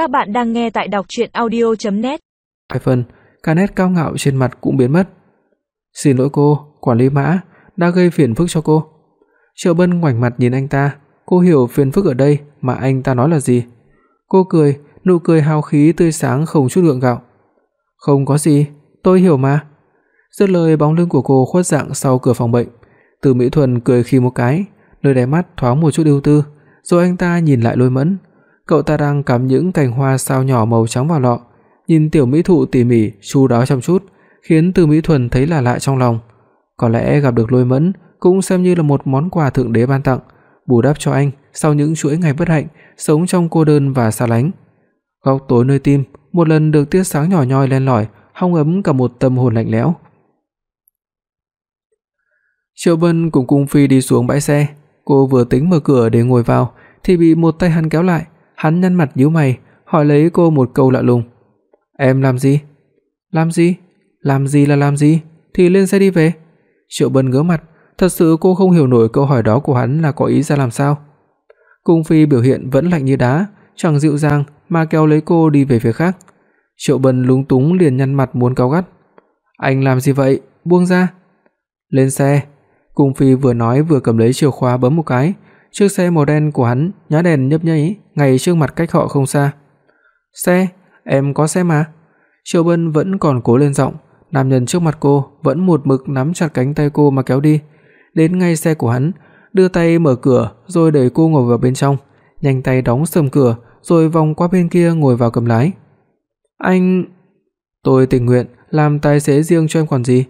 Các bạn đang nghe tại đọc audio net Hai phần, cả nét cao ngạo trên mặt cũng biến mất. "Xin lỗi cô, quản lý Mã đã gây phiền phức cho cô." Triệu Bân ngoảnh mặt nhìn anh ta, cô hiểu phiền phức ở đây mà anh ta nói là gì. Cô cười, nụ cười hào khí tươi sáng không chút gượng gạo. "Không có gì, tôi hiểu mà." Dứt lời bóng lưng của cô khuất dạng sau cửa phòng bệnh. Từ Mỹ Thuần cười khi một cái, nơi đáy mắt thoáng một chút ưu tư, rồi anh ta nhìn lại Lôi Mẫn. Cậu ta đang cắm những cành hoa sao nhỏ màu trắng vào lọ, nhìn tiểu mỹ thụ tỉ mỉ, chu đáo chăm chút, khiến Từ Mỹ Thuần thấy là lạ trong lòng. Có lẽ gặp được Lôi Mẫn cũng xem như là một món quà thượng đế ban tặng, bù đắp cho anh sau những chuỗi ngày bất hạnh, sống trong cô đơn và xa lánh. Góc tối nơi tim, một lần được tia sáng nhỏ nhoi len lỏi, hong ấm cả một tâm hồn lạnh lẽo. Triệu Vân cùng Cung Phi đi xuống bãi xe, cô vừa tính mở cửa để ngồi vào thì bị một tay hắn kéo lại, hắn nhăn mặt nhíu mày, hỏi lấy cô một câu lạ lùng. "Em làm gì?" "Làm gì? Làm gì là làm gì? Thì lên xe đi về." Triệu Bân ngớ mặt, thật sự cô không hiểu nổi câu hỏi đó của hắn là có ý ra làm sao. Cung Phi biểu hiện vẫn lạnh như đá, chẳng dịu dàng mà kéo lấy cô đi về phía khác. Triệu Bân lúng túng liền nhăn mặt muốn cáu gắt. "Anh làm gì vậy? Buông ra." "Lên xe." Cung Phi vừa nói vừa cầm lấy chìa khóa bấm một cái, chiếc xe màu đen của hắn nhá đèn nhấp nháy ngay trước mặt cách họ không xa. "Xe, em có xe mà." Triệu Bân vẫn còn cố lên giọng, nam nhân trước mặt cô vẫn một mực nắm chặt cánh tay cô mà kéo đi, đến ngay xe của hắn, đưa tay mở cửa rồi đẩy cô ngồi vào bên trong, nhanh tay đóng sầm cửa rồi vòng qua bên kia ngồi vào cầm lái. "Anh tôi tình nguyện làm tài xế riêng cho em còn gì,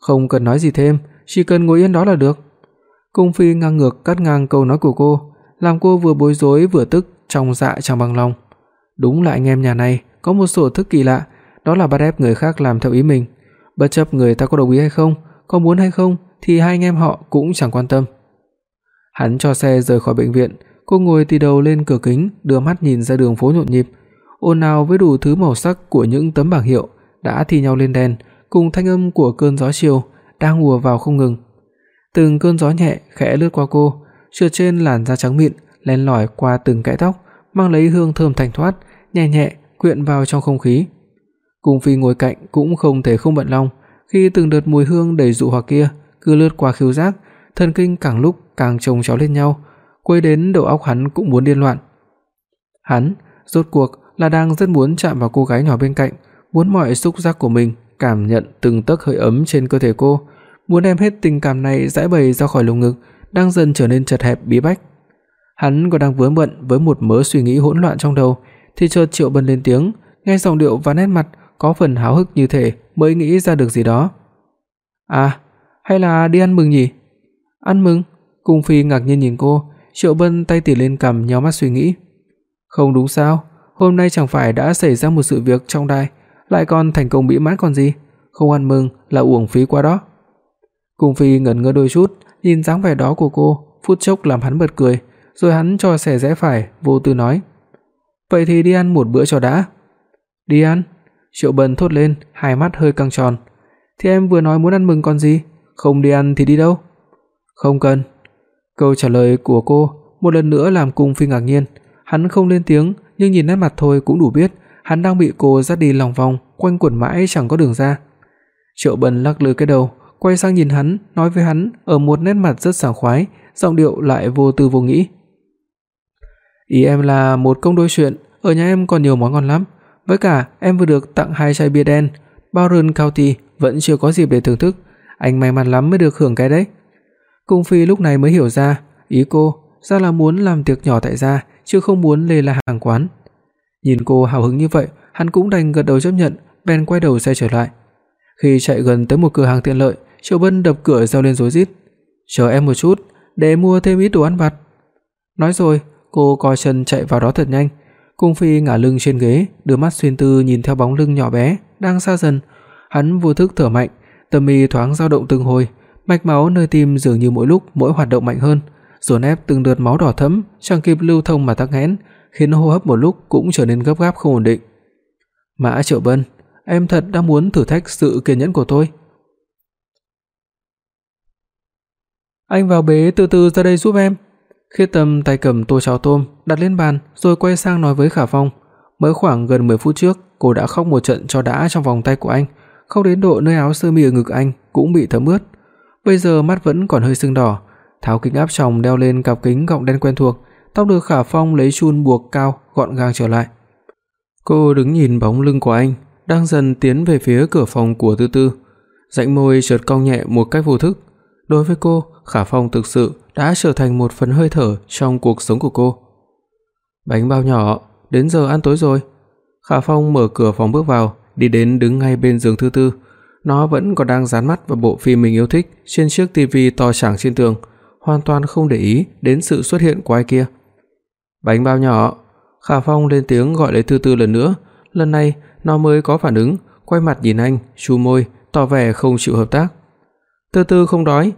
không cần nói gì thêm, chỉ cần ngồi yên đó là được." Cung Phi ngang ngược cắt ngang câu nói của cô, làm cô vừa bối rối vừa tức, trong dạ chẳng bằng lòng. Đúng là anh em nhà này có một sở thức kỳ lạ, đó là bắt ép người khác làm theo ý mình, bất chấp người ta có đồng ý hay không, có muốn hay không thì hai anh em họ cũng chẳng quan tâm. Hắn cho xe rời khỏi bệnh viện, cô ngồi tì đầu lên cửa kính, đưa mắt nhìn ra đường phố nhộn nhịp, ồn ào với đủ thứ màu sắc của những tấm bảng hiệu đã thi nhau lên đèn, cùng thanh âm của cơn gió chiều đang ùa vào không ngừng. Từng cơn gió nhẹ khẽ lướt qua cô, trượt trên làn da trắng mịn, len lỏi qua từng kẽ tóc, mang lấy hương thơm thanh thoát, nhẹ nhẹ quyện vào trong không khí. Cung Phi ngồi cạnh cũng không thể không bận lòng, khi từng đợt mùi hương đầy dụ hoặc kia cứ lướt qua khứu giác, thần kinh càng lúc càng chồng chéo lên nhau, quấy đến đầu óc hắn cũng muốn điên loạn. Hắn rốt cuộc là đang rất muốn chạm vào cô gái nhỏ bên cạnh, muốn mọi xúc giác của mình cảm nhận từng tấc hơi ấm trên cơ thể cô, muốn đem hết tình cảm này giải bày ra khỏi lồng ngực đang dần trở nên chật hẹp bí bách. Hắn còn đang vướng bận với một mớ suy nghĩ hỗn loạn trong đầu thì chợt Triệu Bân lên tiếng, nghe giọng điệu và nét mặt có phần háo hức như thể mới nghĩ ra được gì đó. "À, hay là đi ăn mừng nhỉ?" "Ăn mừng?" Cung Phi ngạc nhiên nhìn cô, Triệu Bân tay tỉ lên cằm nhíu mắt suy nghĩ. "Không đúng sao? Hôm nay chẳng phải đã xảy ra một sự việc trong đài, lại còn thành công bị mãn còn gì, không ăn mừng là uổng phí quá đó." Cung Phi ngẩn ngơ đôi chút, nhìn dáng vẻ đó của cô, phút chốc làm hắn bật cười, rồi hắn cho xẻ rẽ phải, vô tư nói: "Vậy thì đi ăn một bữa cho đã." "Đi ăn?" Triệu Bân thốt lên, hai mắt hơi căng tròn. "Thì em vừa nói muốn ăn mừng còn gì, không đi ăn thì đi đâu?" "Không cần." Câu trả lời của cô một lần nữa làm Cung Phi ngạc nhiên, hắn không lên tiếng, nhưng nhìn nét mặt thôi cũng đủ biết hắn đang bị cô dắt đi lòng vòng, quanh quẩn mãi chẳng có đường ra. Triệu Bân lắc lư cái đầu, quay sang nhìn hắn, nói với hắn ở một nét mặt rất sảng khoái, giọng điệu lại vô tư vô nghĩ. "Ý em là một công đôi chuyện, ở nhà em còn nhiều món ngon lắm, với cả em vừa được tặng hai chai bia đen, Baron County vẫn chưa có dịp để thưởng thức, anh may mắn lắm mới được hưởng cái đấy." Cung Phi lúc này mới hiểu ra, ý cô ra là muốn làm tiệc nhỏ tại gia, chứ không muốn lề là hàng quán. Nhìn cô hào hứng như vậy, hắn cũng đành gật đầu chấp nhận, bèn quay đầu xe trở lại. Khi chạy gần tới một cửa hàng tiện lợi, Triệu Bân đập cửa reo lên rối rít, "Chờ em một chút, để mua thêm ít đồ ăn vặt." Nói rồi, cô co chân chạy vào đó thật nhanh. Cung Phi ngả lưng trên ghế, đưa mắt xuyên tư nhìn theo bóng lưng nhỏ bé đang xa dần. Hắn vô thức thở mạnh, tâm mi thoáng dao động từng hồi, mạch máu nơi tim dường như mỗi lúc mỗi hoạt động mạnh hơn, dồn ép từng đợt máu đỏ thẫm chẳng kịp lưu thông mà tắc nghẽn, khiến hô hấp một lúc cũng trở nên gấp gáp không ổn định. "Mã Triệu Bân, em thật đang muốn thử thách sự kiên nhẫn của tôi." Anh vào bế từ từ ra đây giúp em. Khiết Tâm tay cầm tô cháo tôm đặt lên bàn rồi quay sang nói với Khả Phong, Mới khoảng gần 10 phút trước, cô đã khóc một trận cho đã trong vòng tay của anh, khóc đến độ nơi áo sơ mi ở ngực anh cũng bị thấm ướt. Bây giờ mắt vẫn còn hơi sưng đỏ, tháo kính áp tròng đeo lên cặp kính gọng đen quen thuộc, tóc được Khả Phong lấy chun buộc cao gọn gàng trở lại. Cô đứng nhìn bóng lưng của anh, đang dần tiến về phía cửa phòng của Tư Tư. Rãnh môi chợt cong nhẹ một cách vô thức. Đối với cô, Khả Phong thực sự đã trở thành một phần hơi thở trong cuộc sống của cô. Bánh bao nhỏ, đến giờ ăn tối rồi. Khả Phong mở cửa phòng bước vào, đi đến đứng ngay bên giường thứ Tư. Nó vẫn còn đang dán mắt vào bộ phim mình yêu thích trên chiếc tivi to chảng trên tường, hoàn toàn không để ý đến sự xuất hiện của ai kia. "Bánh bao nhỏ." Khả Phong lên tiếng gọi lấy Tư Tư lần nữa, lần này nó mới có phản ứng, quay mặt nhìn anh, chu môi, tỏ vẻ không chịu hợp tác. Tư Tư không đói.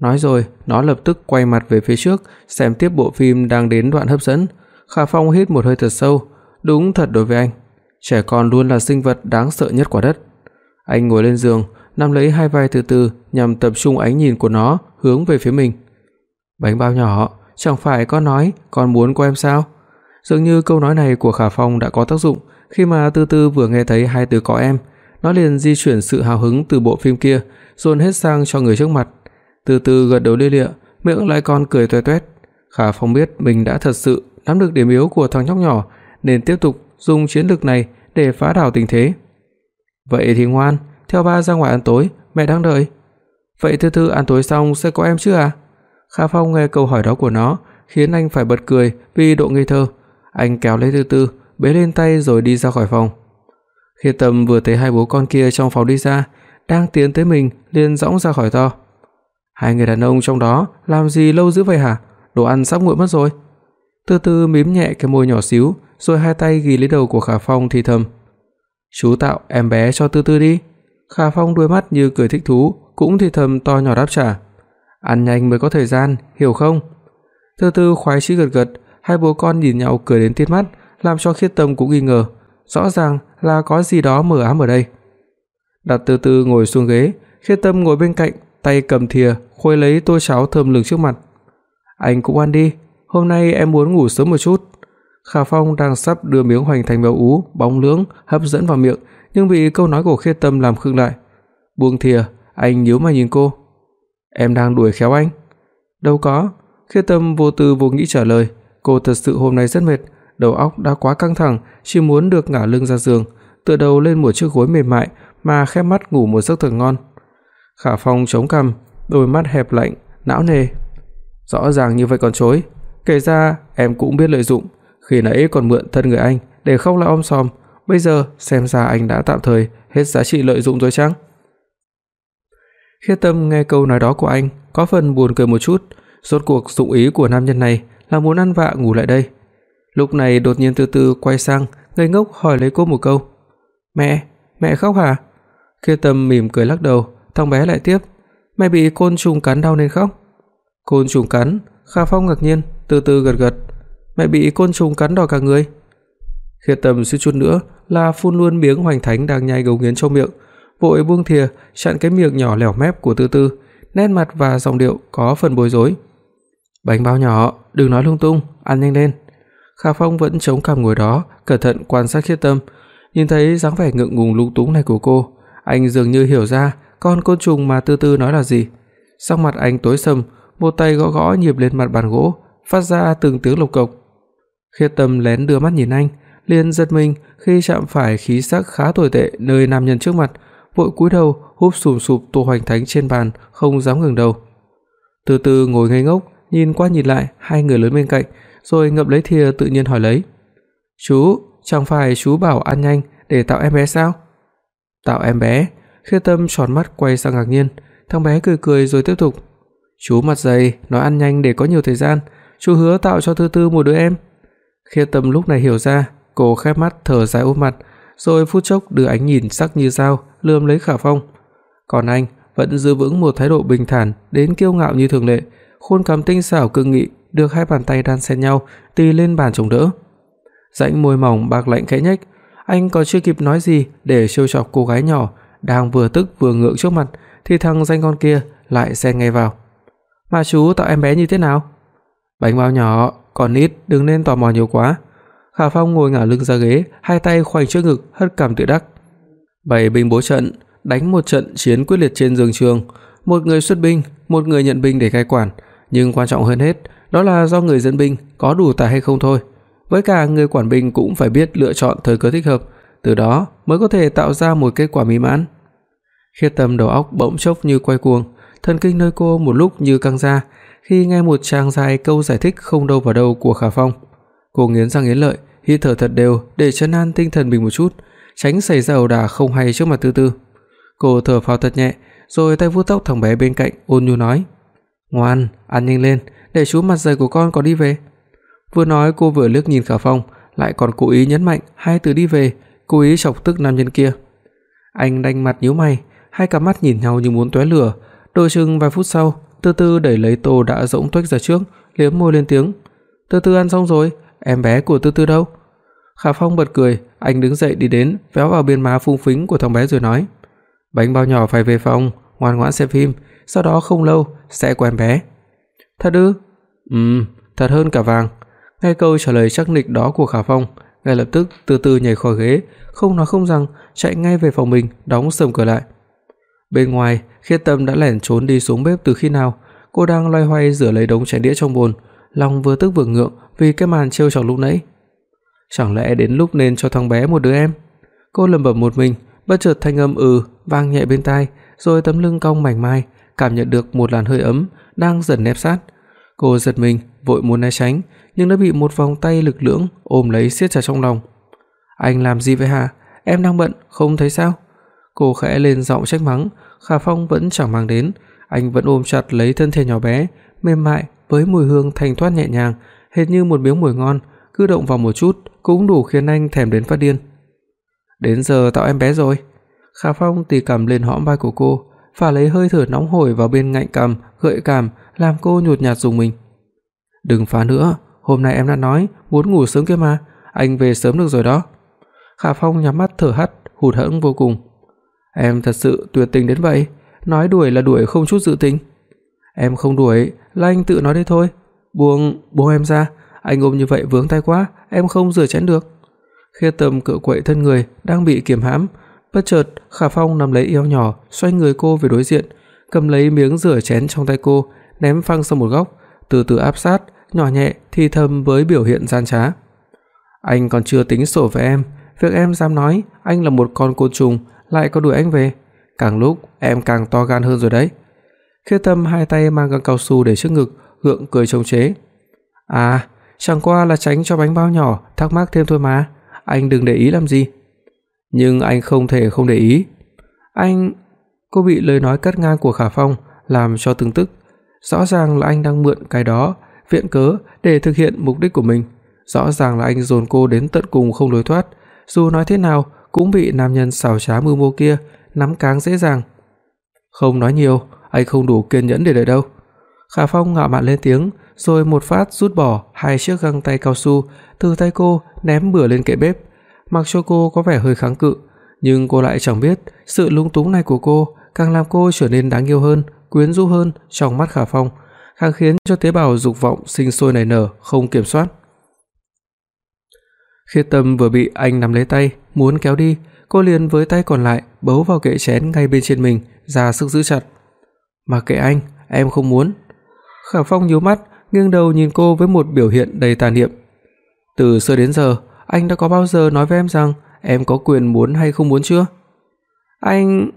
Nói rồi, nó lập tức quay mặt về phía trước, xem tiếp bộ phim đang đến đoạn hấp dẫn. Khả Phong hít một hơi thật sâu, đúng thật đối với anh, trẻ con luôn là sinh vật đáng sợ nhất quả đất. Anh ngồi lên giường, nắm lấy hai vai từ từ nhằm tập trung ánh nhìn của nó hướng về phía mình. "Bánh bao nhỏ, chẳng phải con nói con muốn của em sao?" Dường như câu nói này của Khả Phong đã có tác dụng, khi mà Tư Tư vừa nghe thấy hai từ có em, nó liền di chuyển sự hào hứng từ bộ phim kia, dồn hết sang cho người trước mặt. Từ từ gật đầu lia lịa, miệng lại còn cười toe toét. Khả Phong biết mình đã thật sự nắm được điểm yếu của thằng nhóc nhỏ, nên tiếp tục dùng chiến lược này để phá đảo tình thế. Vậy thì ngoan, theo ba ra ngoài ăn tối, mẹ đang đợi. Vậy từ từ ăn tối xong sẽ có em chứ à? Khả Phong nghe câu hỏi đó của nó, khiến anh phải bật cười vì độ ngây thơ. Anh kéo lấy từ từ, bế lên tay rồi đi ra khỏi phòng. Khi Tâm vừa thấy hai bố con kia trong phòng đi ra, đang tiến tới mình liền dõng ra khỏi to. Hai người đàn ông trong đó làm gì lâu dữ vậy hả? Đồ ăn sắp nguội mất rồi. Từ từ mím nhẹ cái môi nhỏ xíu, rồi hai tay ghi lấy đầu của Khả Phong thì thầm: "Chú tạo em bé cho Tư Tư đi." Khả Phong đôi mắt như cười thích thú, cũng thì thầm to nhỏ đáp trả: "Ăn nhanh mới có thời gian, hiểu không?" Từ từ khoái chí gật gật, hai bố con nhìn nhau cười đến tít mắt, làm cho Khiết Tâm cũng nghi ngờ, rõ ràng là có gì đó mờ ám ở đây. Đặt từ từ ngồi xuống ghế, Khiết Tâm ngồi bên cạnh, tay cầm thìa khuấy lấy tô cháo thơm lừng trước mặt. "Anh cũng ăn đi, hôm nay em muốn ngủ sớm một chút." Khả Phong đang sắp đưa miếng hoành thành béo ú, bóng lưỡng hấp dẫn vào miệng, nhưng bị câu nói của Khiết Tâm làm khựng lại. Buông thìa, anh nhíu mày nhìn cô. "Em đang đuổi khéo anh?" "Đâu có." Khiết Tâm vô tư vô nghĩ trả lời, cô thật sự hôm nay rất mệt, đầu óc đã quá căng thẳng, chỉ muốn được ngả lưng ra giường, tựa đầu lên một chiếc gối mềm mại mà khép mắt ngủ một giấc thật ngon. Khả Phong chống cằm, đôi mắt hẹp lạnh, não nề. Rõ ràng như vậy còn chối, kể ra em cũng biết lợi dụng, khi nãy còn mượn thân người anh để khóc lại om sòm, bây giờ xem ra anh đã tạm thời hết giá trị lợi dụng rồi chăng? Khiết Tâm nghe câu nói đó của anh, có phần buồn cười một chút, rốt cuộc dụng ý của nam nhân này là muốn ăn vạ ngủ lại đây. Lúc này đột nhiên từ từ quay sang, ngây ngốc hỏi lấy cô một câu. "Mẹ, mẹ khóc hả?" Khiết Tâm mỉm cười lắc đầu, thằng bé lại tiếp, "Mẹ bị côn trùng cắn đau nên khóc." "Côn trùng cắn?" Kha Phong ngạc nhiên, từ từ gật gật, "Mẹ bị côn trùng cắn đỏ cả người." Khiết Tâm suýt chút nữa là phun luôn miếng hoành thánh đang nhai gấu nghiến trong miệng, vội buông thìa chặn cái miệng nhỏ lẻo mép của Tư Tư, nét mặt và giọng điệu có phần bối rối. "Bánh bao nhỏ, đừng nói lung tung, ăn nhanh lên." kha Phong vẫn chống cằm ngồi đó, cẩn thận quan sát Khiết Tâm, nhìn thấy dáng vẻ ngượng ngùng lúng túng này của cô, anh dường như hiểu ra con côn trùng mà Tư Tư nói là gì. Sắc mặt anh tối sầm, một tay gõ gõ nhịp lên mặt bàn gỗ, phát ra từng tiếng lộc cộc. Khiết Tâm lén đưa mắt nhìn anh, liền giật mình khi chạm phải khí sắc khá tồi tệ nơi nam nhân trước mặt, vội cúi đầu húp sùm sụp tô hoành thánh trên bàn, không dám ngẩng đầu. Từ từ ngồi ngây ngốc, nhìn qua nhìn lại hai người lớn bên cạnh, rồi ngậm lấy thìa tự nhiên hỏi lấy. "Chú, chẳng phải chú bảo ăn nhanh để tạo em bé sao?" "Tạo em bé?" Khê Tâm tròn mắt quay sang ngạc nhiên, thằng bé cười cười rồi tiếp tục. "Chú mặt dày, nói ăn nhanh để có nhiều thời gian, chú hứa tạo cho Tư Tư một đứa em." Khê Tâm lúc này hiểu ra, cô khép mắt thở dài ôm mặt, rồi phút chốc đưa ánh nhìn sắc như dao lườm lấy Khả Phong. Còn anh vẫn giữ vững một thái độ bình thản đến kiêu ngạo như thường lệ, khuôn cằm tinh xảo cương nghị được hai bàn tay đan xen nhau tì lên bàn chống đỡ. Rãnh môi mỏng bạc lạnh khẽ nhếch, anh còn chưa kịp nói gì để trêu chọc cô gái nhỏ đang vừa tức vừa ngượng trước mặt thì thằng danh con kia lại xen ngay vào. "Mà chú tạo em bé như thế nào?" "Bánh bao nhỏ, còn ít, đừng nên tò mò nhiều quá." Khả Phong ngồi ngả lưng ra ghế, hai tay khoanh trước ngực, hất cằm tự đắc. Bảy binh bố trận, đánh một trận chiến quyết liệt trên giường trường, một người xuất binh, một người nhận binh để cai quản, nhưng quan trọng hơn hết, đó là do người dẫn binh có đủ tài hay không thôi. Với cả người quản binh cũng phải biết lựa chọn thời cơ thích hợp, từ đó mới có thể tạo ra một kết quả mỹ mãn. Khiết Tâm đầu óc bỗng chốc như quay cuồng, thần kinh nơi cô một lúc như căng ra khi nghe một tràng dài câu giải thích không đâu vào đâu của Khả Phong. Cô nghiến răng nghiến lợi, hít thở thật đều để trấn an tinh thần mình một chút, tránh xảy ra ẩu đả không hay trước mặt Tư Tư. Cô thở phào thật nhẹ, rồi tay vuốt tóc thằng bé bên cạnh, ôn nhu nói: "Ngoan, ăn nhanh lên, để chú mặt dày của con có đi về." Vừa nói cô vừa liếc nhìn Khả Phong, lại còn cố ý nhấn mạnh hai từ đi về, cố ý chọc tức nam nhân kia. Anh đanh mặt nhíu mày, hai cặp mắt nhìn nhau như muốn tóe lửa, đôi chừng vài phút sau, Tư Tư đẩy lấy tô đã rỗng tuếch ra trước, liếm môi lên tiếng, "Tư Tư ăn xong rồi, em bé của Tư Tư đâu?" Khả Phong bật cười, anh đứng dậy đi đến, véo vào bên má phung phính của thằng bé rồi nói: "Bánh bao nhỏ phải về phòng, ngoan ngoãn xem phim, sau đó không lâu sẽ quen bé." "Thật ư?" "Ừm, thật hơn cả vàng." Nghe câu trả lời chắc nịch đó của Khả Phong, ngay lập tức từ từ nhảy khỏi ghế, không nói không rằng chạy ngay về phòng mình, đóng sầm cửa lại. Bên ngoài, Khiết Tâm đã lẻn trốn đi xuống bếp từ khi nào, cô đang loay hoay rửa lấy đống chén đĩa trong bồn, lòng vừa tức vừa ngượng vì cái màn trêu chọc lúc nãy. Chẳng lẽ đến lúc nên cho thằng bé một đứa em? Cô lẩm bẩm một mình, bất chợt thanh âm ừ vang nhẹ bên tai, rồi tấm lưng cong mảnh mai, cảm nhận được một làn hơi ấm đang dần nép sát. Cô giật mình, vội muốn né tránh, nhưng đã bị một vòng tay lực lưỡng ôm lấy siết chặt trong lòng. "Anh làm gì vậy hả? Em đang bận, không thấy sao?" Cô khẽ lên giọng trách mắng, Khả Phong vẫn chẳng mang đến, anh vẫn ôm chặt lấy thân thể nhỏ bé, mềm mại với mùi hương thanh thoát nhẹ nhàng, hệt như một miếng mồi ngon, cứ động vào một chút cũng đủ khiến anh thèm đến phát điên. Đến giờ tạo em bé rồi. Khả Phong tì cầm lên hõm vai của cô, phả lấy hơi thở nóng hổi vào bên ngạnh cằm, gợi cảm, làm cô nhột nhạt dùng mình. "Đừng phá nữa, hôm nay em đã nói muốn ngủ sớm kia mà, anh về sớm được rồi đó." Khả Phong nhắm mắt thở hắt, hụt hẫng vô cùng. "Em thật sự tuyệt tình đến vậy, nói đuổi là đuổi không chút dự tính." "Em không đuổi, là anh tự nói đấy thôi. Buông, buông em ra, anh ôm như vậy vướng tay quá, em không rửa chén được." Khê Tâm cựa quậy thân người đang bị kiềm hãm, bất chợt Khả Phong nắm lấy eo nhỏ, xoay người cô về đối diện, cầm lấy miếng rửa chén trong tay cô, ném phăng sang một góc, từ từ áp sát, nhỏ nhẹ thì thầm với biểu hiện gian trá. Anh còn chưa tính sổ với em, việc em dám nói anh là một con côn trùng lại có đuổi anh về, càng lúc em càng to gan hơn rồi đấy. khi Tâm hai tay mang găng cao su để trước ngực, gượng cười chống chế. À, chẳng qua là tránh cho bánh bao nhỏ thắc mắc thêm thôi mà, anh đừng để ý làm gì. Nhưng anh không thể không để ý. Anh cô bị lời nói cắt ngang của Khả Phong làm cho từng tức, rõ ràng là anh đang mượn cái đó viện cớ để thực hiện mục đích của mình, rõ ràng là anh dồn cô đến tận cùng không lối thoát, dù nói thế nào cũng bị nam nhân xảo trá mưu mô kia nắm cáng dễ dàng. Không nói nhiều, anh không đủ kiên nhẫn để đợi đâu. Khả Phong ngạo mạn lên tiếng, rồi một phát rút bỏ hai chiếc găng tay cao su từ tay cô ném bừa lên kệ bếp. Mặc cho cô có vẻ hơi kháng cự, nhưng cô lại chẳng biết sự lúng túng này của cô càng làm cô trở nên đáng yêu hơn, quyến rũ hơn trong mắt Khả Phong, càng khiến cho tế bào dục vọng sinh sôi nảy nở không kiểm soát. Khiết Tâm vừa bị anh nắm lấy tay, muốn kéo đi, cô liền với tay còn lại bấu vào kệ chén ngay bên trên mình, ra sức giữ chặt. mà kệ anh, em không muốn." Khả Phong nhíu mắt, nghiêng đầu nhìn cô với một biểu hiện đầy tàn niệm. "Từ xưa đến giờ, anh đã có bao giờ nói với em rằng em có quyền muốn hay không muốn chưa?" "Anh..."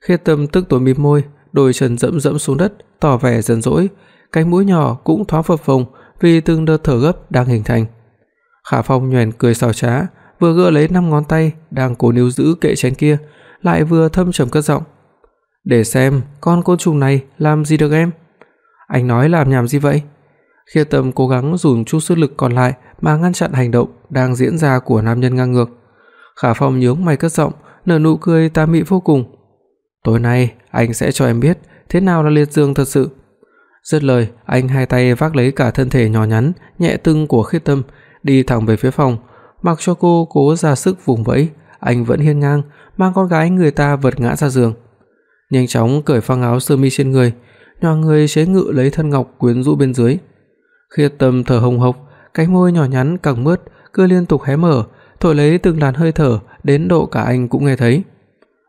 Khiết Tâm tức tối mím môi, đôi chân dẫm dẫm xuống đất, tỏ vẻ giận dỗi, Cái mũi nhỏ cũng thoáng phập phồng vì từng đợt thở gấp đang hình thành. Khả Phong nhoẻn cười xảo trá, vừa gỡ lấy năm ngón tay đang cố níu giữ kệ chén kia, lại vừa thâm trầm cất giọng. "Để xem con côn trùng này làm gì được em?" Anh nói làm nhảm gì vậy? Khiết Tâm cố gắng dùng chút sức lực còn lại mà ngăn chặn hành động đang diễn ra của nam nhân ngang ngược. Khả Phong nhướng mày cất giọng, nở nụ cười tà mị vô cùng. "Tối nay anh sẽ cho em biết thế nào là liệt dương thật sự." Dứt lời, anh hai tay vác lấy cả thân thể nhỏ nhắn, nhẹ tưng của Khê Tâm, đi thẳng về phía phòng, mặc cho cô cố ra sức vùng vẫy, anh vẫn hiên ngang mang con gái người ta vật ngã ra giường. Nhanh chóng cởi phăng áo sơ mi trên người, nhỏ người chế ngự lấy thân ngọc quyến rũ bên dưới. Khiết Tâm thở hồng hộc, cái môi nhỏ nhắn càng mướt, cứ liên tục hé mở, thổi lấy từng làn hơi thở đến độ cả anh cũng nghe thấy.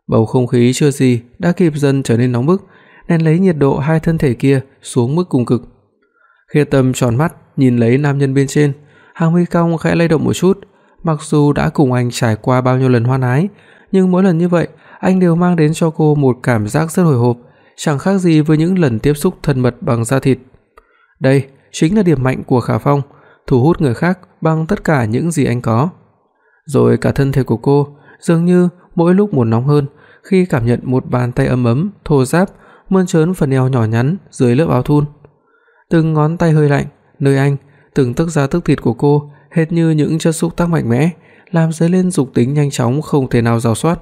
Bầu không khí chưa gì đã kịp dần trở nên nóng bức, nên lấy nhiệt độ hai thân thể kia xuống mức cùng cực. Khiết Tâm tròn mắt nhìn lấy nam nhân bên trên, hàng mi cong khẽ lay động một chút, mặc dù đã cùng anh trải qua bao nhiêu lần hoan ái, nhưng mỗi lần như vậy, anh đều mang đến cho cô một cảm giác rất hồi hộp, chẳng khác gì với những lần tiếp xúc thân mật bằng da thịt. Đây chính là điểm mạnh của Khả Phong, thu hút người khác bằng tất cả những gì anh có. Rồi cả thân thể của cô dường như mỗi lúc một nóng hơn khi cảm nhận một bàn tay ấm ấm, thô ráp mơn trớn phần eo nhỏ nhắn dưới lớp áo thun. Từng ngón tay hơi lạnh, nơi anh, từng tấc da tức thịt của cô hệt như những chất xúc tác mạnh mẽ, làm dấy lên dục tính nhanh chóng không thể nào dao soát.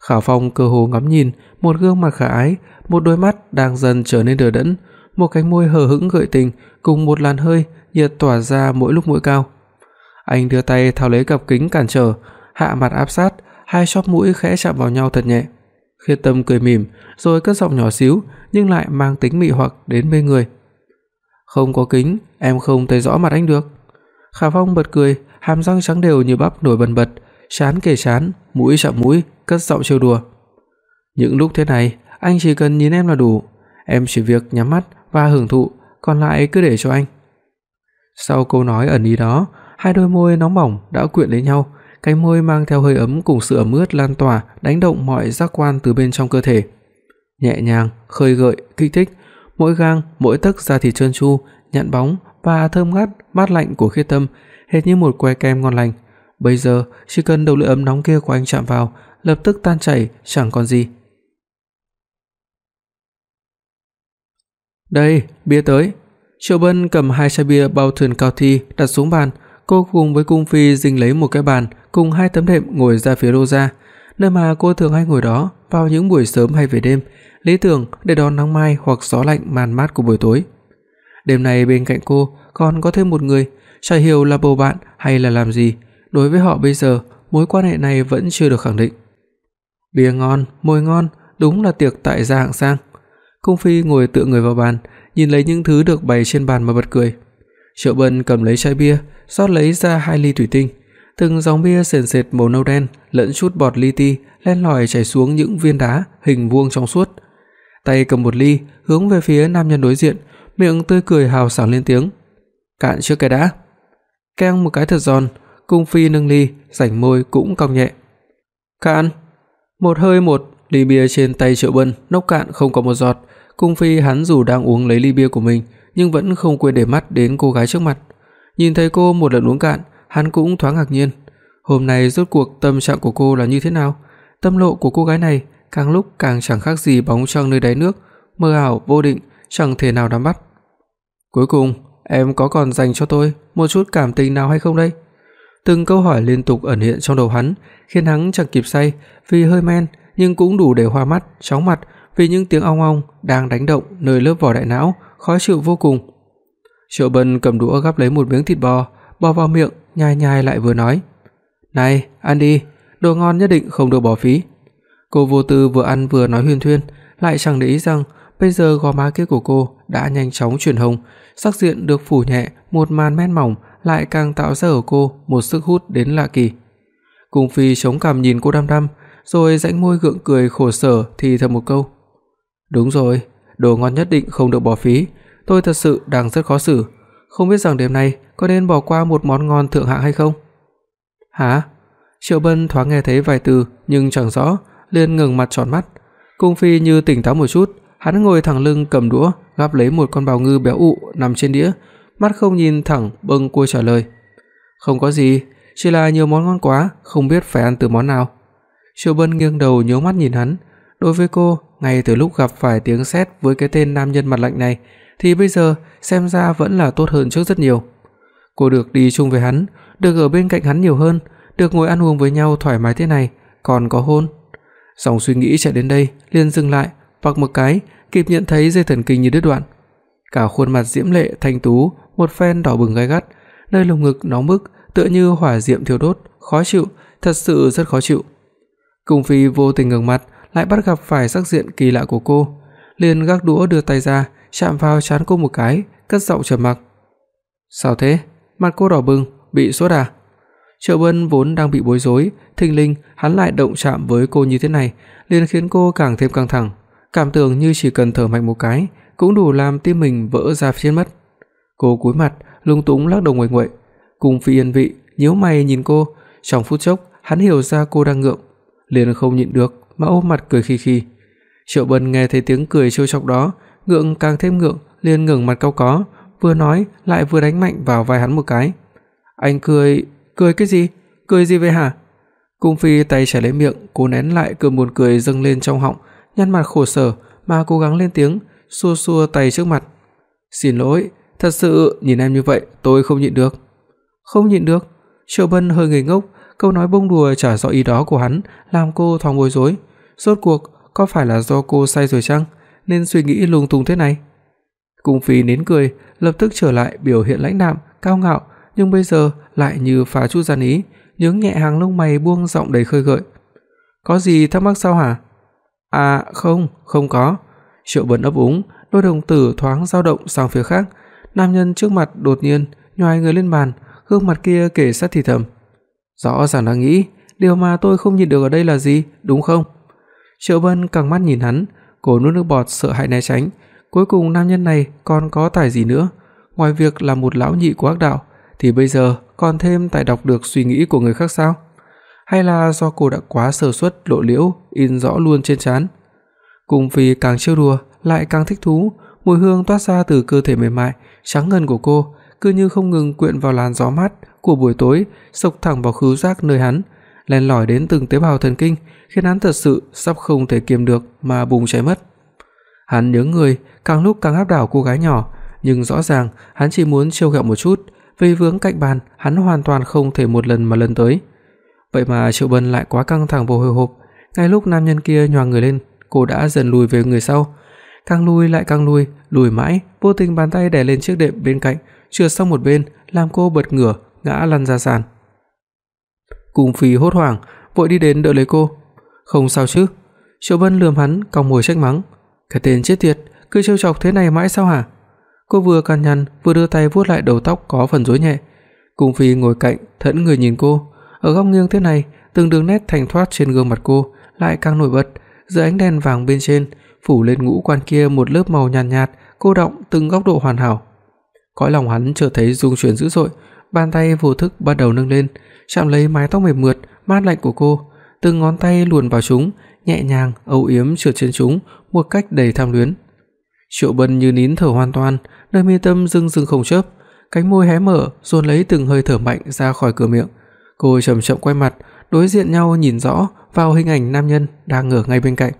Khả Phong cơ hồ ngắm nhìn một gương mặt khả ái, một đôi mắt đang dần trở nên đờ đẫn, một cánh môi hờ hững gợi tình cùng một làn hơi nhiệt tỏa ra mỗi lúc mỗi cao. Anh đưa tay tháo lấy cặp kính cản trở, hạ mặt áp sát, hai chóp mũi khẽ chạm vào nhau thật nhẹ. Khiết Tâm cười mỉm, rồi cất giọng nhỏ xíu nhưng lại mang tính mị hoặc đến mê người. "Không có kính, em không thấy rõ mặt anh được." Khả Phong bật cười, hàm răng trắng đều như bắp nổi bần bật, chán kề chán mũi chạm mũi, cất giọng trêu đùa. "Những lúc thế này, anh chỉ cần nhìn em là đủ, em chỉ việc nhắm mắt và hưởng thụ, còn lại cứ để cho anh." Sau câu nói ẩn ý đó, hai đôi môi nóng bỏng đã quyện lấy nhau, cái môi mang theo hơi ấm cùng sự ẩm ướt lan tỏa, đánh động mọi giác quan từ bên trong cơ thể. Nhẹ nhàng, khơi gợi, kích thích, mỗi gang, mỗi tấc da thịt trơn tru, nhẵn bóng và thơm ngát, mát lạnh của Khiết Tâm, hệt như một que kem ngon lành. Bây giờ, chỉ cần đầu lưỡi ấm nóng kia của anh chạm vào, lập tức tan chảy chẳng còn gì. "Đây, bia tới." Triệu Bân cầm hai chai bia bao thườn cao thi đặt xuống bàn, cô cùng với cung phi dình lấy một cái bàn cùng hai tấm đệm ngồi ra phía Rosa, nơi mà cô thường hay ngồi đó vào những buổi sớm hay về đêm, lý tưởng để đón nắng mai hoặc gió lạnh man mát của buổi tối. Đêm nay bên cạnh cô còn có thêm một người, chả hiểu là bầu bạn hay là làm gì, đối với họ bây giờ, mối quan hệ này vẫn chưa được khẳng định. Bia ngon, môi ngon, đúng là tiệc tại gia hạng sang. Cung phi ngồi tựa người vào bàn, nhìn lấy những thứ được bày trên bàn mà bật cười. Triệu Bân cầm lấy chai bia, rót lấy ra hai ly thủy tinh, từng dòng bia sền sệt màu nâu đen lẫn chút bọt li ti len lỏi chảy xuống những viên đá hình vuông trong suốt. Tay cầm một ly, hướng về phía nam nhân đối diện, miệng tươi cười hào sảng lên tiếng. "Cạn trước cái đã." Keng một cái thật giòn, cung phi nâng ly, rảnh môi cũng cong nhẹ. "Cạn." Một hơi một, ly bia trên tay Triệu Bân nốc cạn không có một giọt, cung phi hắn dù đang uống lấy ly bia của mình, nhưng vẫn không quên để mắt đến cô gái trước mặt. Nhìn thấy cô một lần uống cạn, hắn cũng thoáng ngạc nhiên. Hôm nay rốt cuộc tâm trạng của cô là như thế nào? Tâm lộ của cô gái này càng lúc càng chẳng khác gì bóng trăng nơi đáy nước, mơ ảo vô định, chẳng thể nào nắm bắt. Cuối cùng, em có còn dành cho tôi một chút cảm tình nào hay không đây? Từng câu hỏi liên tục ẩn hiện trong đầu hắn, khiến hắn chẳng kịp say vì hơi men, nhưng cũng đủ để hoa mắt, chóng mặt vì những tiếng ong ong đang đánh động nơi lớp vỏ đại não, khó chịu vô cùng. Triệu Bân cầm đũa gắp lấy một miếng thịt bò, bỏ vào miệng, nhai nhai lại vừa nói: "Này, ăn đi, đồ ngon nhất định không được bỏ phí." Cô vô tư vừa ăn vừa nói huyên thuyên, lại chẳng để ý rằng bây giờ gò má kia của cô đã nhanh chóng chuyển hồng, sắc diện được phủ nhẹ một màn men mỏng lại càng tạo ra ở cô một sức hút đến lạ kỳ. Cung Phi chống cằm nhìn cô đăm đăm, rồi rãnh môi gượng cười khổ sở thì thầm một câu. "Đúng rồi, đồ ngon nhất định không được bỏ phí, tôi thật sự đang rất khó xử, không biết rằng đêm nay có nên bỏ qua một món ngon thượng hạng hay không?" "Hả?" Triệu Bân thoáng nghe thấy vài từ nhưng chẳng rõ, liền ngẩng mặt tròn mắt. Cung Phi như tỉnh táo một chút, hắn ngồi thẳng lưng cầm đũa, gắp lấy một con bào ngư béo ụ nằm trên đĩa, mắt không nhìn thẳng bâng cua trả lời. "Không có gì, chỉ là nhiều món ngon quá, không biết phải ăn từ món nào." Triệu Bân nghiêng đầu nhướng mắt nhìn hắn, đối với cô, ngay từ lúc gặp phải tiếng sét với cái tên nam nhân mặt lạnh này thì bây giờ xem ra vẫn là tốt hơn trước rất nhiều. Cô được đi chung với hắn, được ở bên cạnh hắn nhiều hơn, được ngồi ăn uống với nhau thoải mái thế này, còn có hôn. Dòng suy nghĩ chạy đến đây, liền dừng lại, hoặc một cái, kịp nhận thấy dây thần kinh như đứt đoạn. Cả khuôn mặt diễm lệ thanh tú, một phen đỏ bừng gay gắt, nơi lồng ngực nóng bức tựa như hỏa diệm thiêu đốt, khó chịu, thật sự rất khó chịu. Cung Phi vô tình ngẩng mặt, lại bắt gặp phải sắc diện kỳ lạ của cô, liền gác đũa đưa tay ra, chạm vào trán cô một cái, cất giọng trầm mặc. "Sao thế? Mặt cô đỏ bừng, bị sốt à?" Triệu Bân vốn đang bị bối rối, thình lình hắn lại động chạm với cô như thế này, liền khiến cô càng thêm căng thẳng, cảm tưởng như chỉ cần thở mạnh một cái cũng đủ làm tim mình vỡ ra phía mất. Cô cúi mặt, lung túng lắc đầu nguội nguậy. Cùng Phi Yên vị nhíu mày nhìn cô, trong phút chốc hắn hiểu ra cô đang ngượng, liền không nhịn được mà ôm mặt cười khi khi. Triệu Bân nghe thấy tiếng cười trêu chọc đó, ngượng càng thêm ngượng, liền ngẩng mặt cau có, vừa nói lại vừa đánh mạnh vào vai hắn một cái. "Anh cười, cười cái gì? Cười gì vậy hả?" Cung Phi tay chảy lấy miệng, cố nén lại cơn buồn cười dâng lên trong họng, nhăn mặt khổ sở mà cố gắng lên tiếng, xua xua tay trước mặt. "Xin lỗi, thật sự nhìn em như vậy tôi không nhịn được." "Không nhịn được?" Triệu Bân hơi ngây ngốc, câu nói bông đùa trả rõ ý đó của hắn, làm cô thoáng bối rối. Rốt cuộc có phải là do cô say rồi chăng, nên suy nghĩ lung tung thế này? Cung Phi nín cười, lập tức trở lại biểu hiện lãnh đạm, cao ngạo, nhưng bây giờ lại như phá chút gian ý, nhướng nhẹ hàng lông mày buông giọng đầy khơi gợi. "Có gì thắc mắc sao hả?" "À, không, không có." Triệu Bân ấp úng, đôi đồng tử thoáng dao động sang phía khác. Nam nhân trước mặt đột nhiên nhòi người lên bàn, gương mặt kia kể sát thì thầm. "Rõ ràng đang nghĩ, điều mà tôi không nhìn được ở đây là gì, đúng không?" Triệu Bân căng mắt nhìn hắn, cô nuốt nước bọt sợ hãi né tránh, cuối cùng nam nhân này còn có tài gì nữa, ngoài việc là một lão nhị của ác đạo thì bây giờ còn thêm tài đọc được suy nghĩ của người khác sao? Hay là do cô đã quá sơ suất lộ liễu in rõ luôn trên trán? Cùng Phi càng trêu đùa lại càng thích thú, mùi hương toát ra từ cơ thể mềm mại trắng ngần của cô, cứ như không ngừng quyện vào làn gió mát của buổi tối, xộc thẳng vào khứu giác nơi hắn, len lỏi đến từng tế bào thần kinh, khiến hắn thật sự sắp không thể kiềm được mà bùng cháy mất. Hắn nhớ người, càng lúc càng áp đảo cô gái nhỏ, nhưng rõ ràng hắn chỉ muốn trêu ghẹo một chút, vì vướng cạnh bàn, hắn hoàn toàn không thể một lần mà lần tới. Vậy mà Triệu Bân lại quá căng thẳng và hồi hộp, ngay lúc nam nhân kia nhoàng người lên, cô đã dần lùi về người sau. Càng lùi lại càng lùi, lùi mãi, vô tình bàn tay đè lên chiếc đệm bên cạnh, trượt sang một bên, làm cô bật ngửa, ngã lăn ra sàn. Cung Phi hốt hoảng, vội đi đến đỡ lấy cô. "Không sao chứ?" Triệu Bân lườm hắn, cong môi trách mắng. "Cái tên chết tiệt, cứ trêu chọc thế này mãi sao hả?" Cô vừa cằn nhằn, vừa đưa tay vuốt lại đầu tóc có phần rối nhẹ. Cung Phi ngồi cạnh, thẫn người nhìn cô, ở góc nghiêng thế này, từng đường nét thanh thoát trên gương mặt cô lại càng nổi bật, dưới ánh đèn vàng bên trên, phủ lên ngũ quan kia một lớp màu nhàn nhạt, nhạt, cô đọng từng góc độ hoàn hảo. Cõi lòng hắn chợt thấy rung chuyển dữ dội, bàn tay vô thức bắt đầu nâng lên, chạm lấy mái tóc mềm mượt, mát lạnh của cô, từng ngón tay luồn vào chúng, nhẹ nhàng âu yếm trượt trên chúng một cách đầy tham luyến. Triệu Bân như nín thở hoàn toàn, đôi mi tâm rưng rưng không chớp, cánh môi hé mở, dồn lấy từng hơi thở mạnh ra khỏi cửa miệng. Cô chậm chậm quay mặt, đối diện nhau nhìn rõ vào hình ảnh nam nhân đang ở ngay bên cạnh.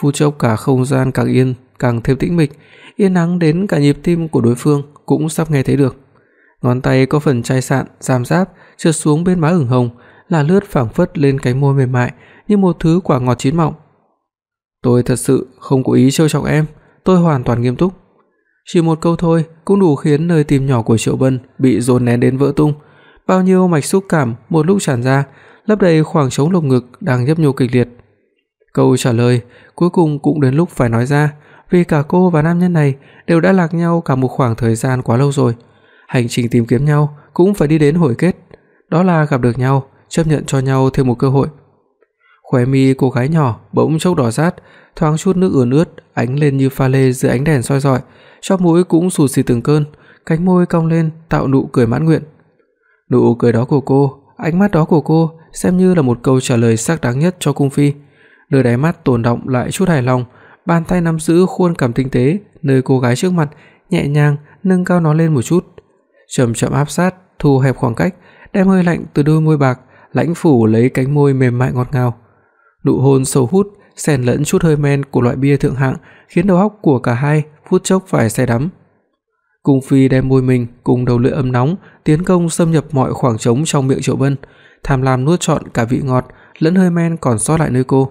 Phút chốc cả không gian càng yên, càng thêm tĩnh mịch, yên ắng đến cả nhịp tim của đối phương cũng sắp nghe thấy được. Ngón tay có phần chai sạn, giảm giáp trượt xuống bên má ửng hồng, là lướt phảng phất lên cái môi mềm mại như một thứ quả ngọt chín mọng. Tôi thật sự không cố ý trêu chọc em, tôi hoàn toàn nghiêm túc. Chỉ một câu thôi cũng đủ khiến nơi tim nhỏ của Triệu Bân bị dồn nén đến vỡ tung, bao nhiêu mạch xúc cảm một lúc tràn ra, lấp đầy khoảng trống lồng ngực đang nhấp nhô kịch liệt. Câu trả lời cuối cùng cũng đến lúc phải nói ra, vì cả cô và nam nhân này đều đã lạc nhau cả một khoảng thời gian quá lâu rồi. Hành trình tìm kiếm nhau cũng phải đi đến hồi kết, đó là gặp được nhau, chấp nhận cho nhau thêm một cơ hội. Khóe mi cô gái nhỏ bỗng chốc đỏ rát, thoáng chút nước ươn ướt ánh lên như pha lê dưới ánh đèn soi rọi, chóp mũi cũng sụt xì từng cơn, cánh môi cong lên tạo nụ cười mãn nguyện. Nụ cười đó của cô, ánh mắt đó của cô xem như là một câu trả lời xác đáng nhất cho cung phi. Nơi đáy mắt tồn động lại chút hài lòng, bàn tay nắm giữ khuôn cảm tinh tế nơi cô gái trước mặt, nhẹ nhàng nâng cao nó lên một chút, chậm chậm áp sát, thu hẹp khoảng cách, đem hơi lạnh từ đôi môi bạc lãnh phủ lấy cánh môi mềm mại ngọt ngào. Nụ hôn sâu hút, xen lẫn chút hơi men của loại bia thượng hạng, khiến đầu óc của cả hai phút chốc phải say đắm. Cung Phi đem môi mình cùng đầu lưỡi ấm nóng tiến công xâm nhập mọi khoảng trống trong miệng Triệu Bân, tham lam nuốt trọn cả vị ngọt lẫn hơi men còn sót lại nơi cô.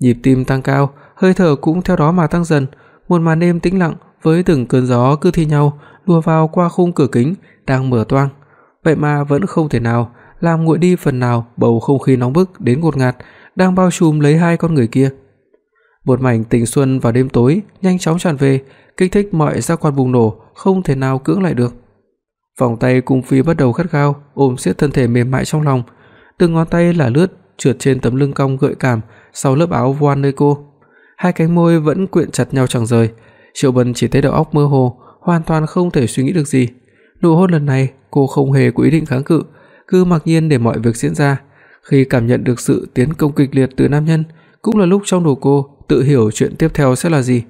Nhịp tim tăng cao, hơi thở cũng theo đó mà tăng dần, một màn đêm tĩnh lặng với từng cơn gió cứ thi nhau lùa vào qua khung cửa kính đang mở toang, vậy mà vẫn không thể nào làm nguội đi phần nào bầu không khí nóng bức đến ngột ngạt đang bao trùm lấy hai con người kia. Một mảnh tình xuân vào đêm tối nhanh chóng tràn về, kích thích mọi giác quan bùng nổ không thể nào cưỡng lại được. Vòng tay cung phi bắt đầu khát khao ôm siết thân thể mềm mại trong lòng, từng ngón tay là lướt trượt trên tấm lưng cong gợi cảm sau lớp áo voan nơi cô. Hai cánh môi vẫn quyện chặt nhau chẳng rời. Triệu Bân chỉ thấy đầu óc mơ hồ, hoàn toàn không thể suy nghĩ được gì. Nụ hôn lần này, cô không hề có ý định kháng cự, cứ mặc nhiên để mọi việc diễn ra. Khi cảm nhận được sự tiến công kịch liệt từ nam nhân, cũng là lúc trong đầu cô tự hiểu chuyện tiếp theo sẽ là gì.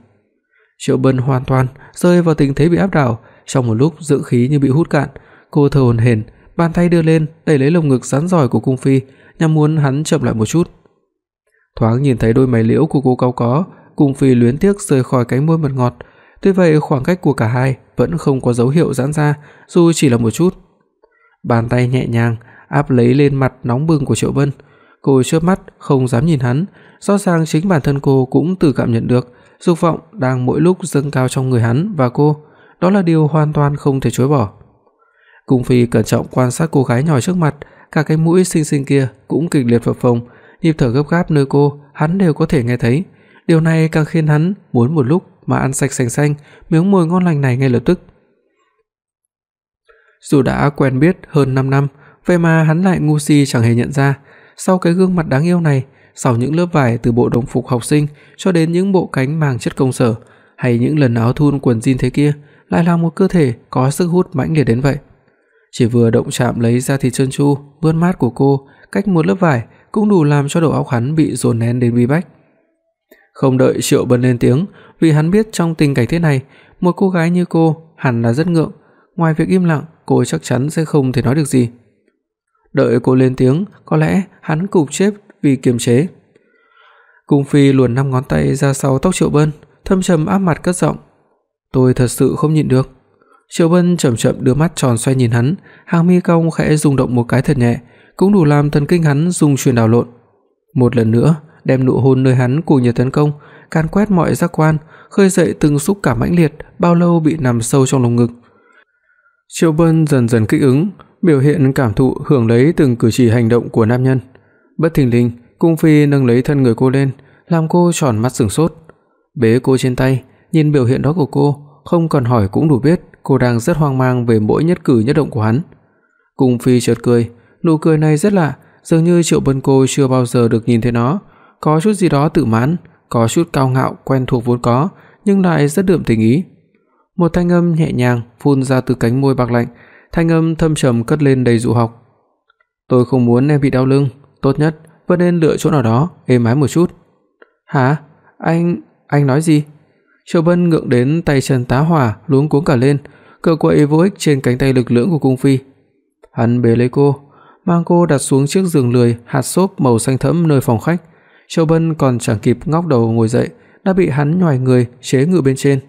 Triệu Bân hoàn toàn rơi vào tình thế bị áp đảo, trong một lúc dưỡng khí như bị hút cạn, cô thở hổn hển, bàn tay đưa lên đẩy lấy lồng ngực rắn giỏi của cung phi, nhằm muốn hắn chậm lại một chút. Thoáng nhìn thấy đôi mày liễu của cô cau có, cung phi luyến tiếc rời khỏi cánh môi mật ngọt, tuy vậy khoảng cách của cả hai vẫn không có dấu hiệu giãn ra, dù chỉ là một chút. Bàn tay nhẹ nhàng áp lấy lên mặt nóng bừng của Triệu Vân, cô chớp mắt không dám nhìn hắn, rõ ràng chính bản thân cô cũng tự cảm nhận được dục vọng đang mỗi lúc dâng cao trong người hắn và cô, đó là điều hoàn toàn không thể chối bỏ. Cung Phi cẩn trọng quan sát cô gái nhỏ trước mặt, cả cái mũi xinh xinh kia cũng kịch liệt phập phồng, nhịp thở gấp gáp nơi cô, hắn đều có thể nghe thấy. Điều này càng khiến hắn muốn một lúc mà ăn sạch sành xanh miếng mồi ngon lành này ngay lập tức. Dù đã quen biết hơn 5 năm, vậy mà hắn lại ngu si chẳng hề nhận ra, sau cái gương mặt đáng yêu này, sau những lớp vải từ bộ đồng phục học sinh cho đến những bộ cánh màng chất công sở, hay những lần áo thun quần jean thế kia, lại là một cơ thể có sức hút mãnh liệt đến vậy. Chỉ vừa động chạm lấy da thịt trơn tru, mướt mát của cô, cách một lớp vải cũng đủ làm cho đầu óc hắn bị dồn nén đến bí bách. Không đợi Triệu Bân lên tiếng, vì hắn biết trong tình cảnh thế này, một cô gái như cô hẳn là rất ngượng, ngoài việc im lặng, cô chắc chắn sẽ không thể nói được gì. Đợi cô lên tiếng, có lẽ hắn cục chết vì kiềm chế. Cung Phi luồn năm ngón tay ra sau tóc Triệu Bân, thâm trầm áp mặt cất giọng, "Tôi thật sự không nhịn được." Triệu Bân chậm chậm đưa mắt tròn xoay nhìn hắn, hàng mi cong khẽ rung động một cái thật nhẹ, cũng đủ làm thần kinh hắn rung chuyển đảo lộn. Một lần nữa, đem nụ hôn nơi hắn cuồng nhiệt tấn công, can quét mọi giác quan, khơi dậy từng xúc cảm mãnh liệt bao lâu bị nằm sâu trong lồng ngực. Triệu Bân dần dần kích ứng, biểu hiện cảm thụ hưởng lấy từng cử chỉ hành động của nam nhân. Bất thình lình, cung phi nâng lấy thân người cô lên, làm cô tròn mắt sửng sốt. Bế cô trên tay, nhìn biểu hiện đó của cô, không cần hỏi cũng đủ biết cô đang rất hoang mang về mỗi nhất cử nhất động của hắn. Cung phi chợt cười, nụ cười này rất lạ, dường như Triệu Bân cô chưa bao giờ được nhìn thấy nó, có chút gì đó tự mãn, có chút cao ngạo quen thuộc vốn có, nhưng lại rất đượm tình ý. Một thanh âm nhẹ nhàng phun ra từ cánh môi bạc lạnh, thanh âm thâm trầm cất lên đầy dụ học. "Tôi không muốn em bị đau lưng, tốt nhất vẫn nên lựa chỗ nào đó êm ái một chút." "Hả? Anh, anh nói gì?" Triệu Bân ngượng đến tay chân tá hỏa, luống cuống cả lên, cơ quậy vô ích trên cánh tay lực lưỡng của cung phi. Hắn bế lấy cô, mang cô đặt xuống chiếc giường lười hạt xốp màu xanh thẫm nơi phòng khách. Châu Bân còn chẳng kịp ngóc đầu ngồi dậy, đã bị hắn nhòi người chế ngự bên trên.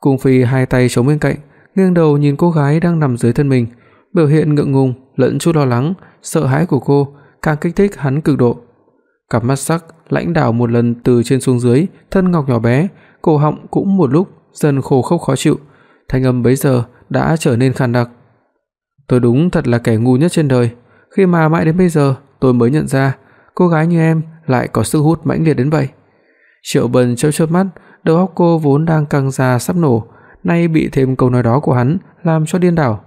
Cung phi hai tay chống bên cạnh, nghiêng đầu nhìn cô gái đang nằm dưới thân mình, biểu hiện ngượng ngùng lẫn chút lo lắng, sợ hãi của cô càng kích thích hắn cực độ. Cặp mắt sắc lãnh đảo một lần từ trên xuống dưới, thân ngọc nhỏ bé, cổ họng cũng một lúc dần khô khốc khó chịu, thanh âm bấy giờ đã trở nên khàn đặc. Tôi đúng thật là kẻ ngu nhất trên đời, khi mà mãi đến bây giờ tôi mới nhận ra cô gái như em lại có sức hút mãnh liệt đến vậy. Triệu Bân chớp chớp mắt, đầu óc cô vốn đang căng ra sắp nổ, nay bị thêm câu nói đó của hắn làm cho điên đảo.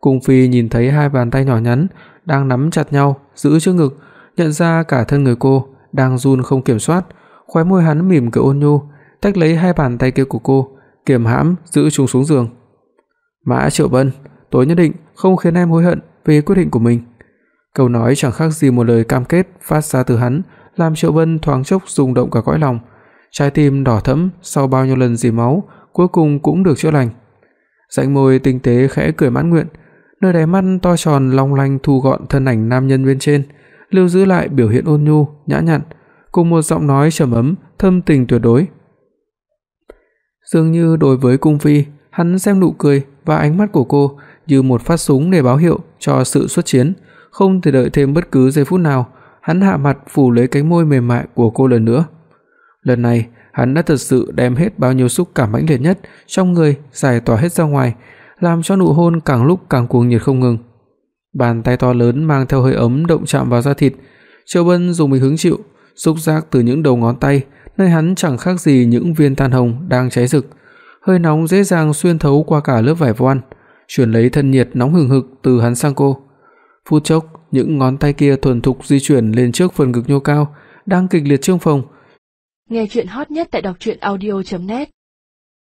Cung Phi nhìn thấy hai bàn tay nhỏ nhắn đang nắm chặt nhau giữ trước ngực, nhận ra cả thân người cô đang run không kiểm soát, khóe môi hắn mỉm cười ôn nhu, tách lấy hai bàn tay kia của cô, kiềm hãm giữ chúng xuống giường. "Mã Triệu Bân, tối nhất định không khiến em hối hận về quyết định của mình." Câu nói chẳng khác gì một lời cam kết phát ra từ hắn, làm Triệu Bân thoáng chốc rung động cả cõi lòng. Trái tim đỏ thẫm sau bao nhiêu lần dì máu, cuối cùng cũng được chữa lành. Rãnh môi tinh tế khẽ cười mãn nguyện, nơi đáy mắt to tròn long lanh thu gọn thân ảnh nam nhân bên trên, lưu giữ lại biểu hiện ôn nhu, nhã nhặn, cùng một giọng nói trầm ấm, thâm tình tuyệt đối. Dường như đối với cung phi, hắn xem nụ cười và ánh mắt của cô như một phát súng để báo hiệu cho sự xuất chiến, không thể đợi thêm bất cứ giây phút nào, hắn hạ mặt phủ lấy cánh môi mềm mại của cô lần nữa. Lần này, hắn đã thật sự đem hết bao nhiêu xúc cảm mãnh liệt nhất trong người giải tỏa hết ra ngoài, làm cho nụ hôn càng lúc càng cuồng nhiệt không ngừng. Bàn tay to lớn mang theo hơi ấm động chạm vào da thịt, Triệu Bân dùng mình hứng chịu, xúc giác từ những đầu ngón tay, nơi hắn chẳng khác gì những viên than hồng đang cháy rực. Hơi nóng dễ dàng xuyên thấu qua cả lớp vải voan, truyền lấy thân nhiệt nóng hừng hực từ hắn sang cô. Phút chốc, những ngón tay kia thuần thục di chuyển lên trước phần ngực nhô cao, đang kịch liệt trương phồng. Nghe truyện hot nhất tại doctruyenaudio.net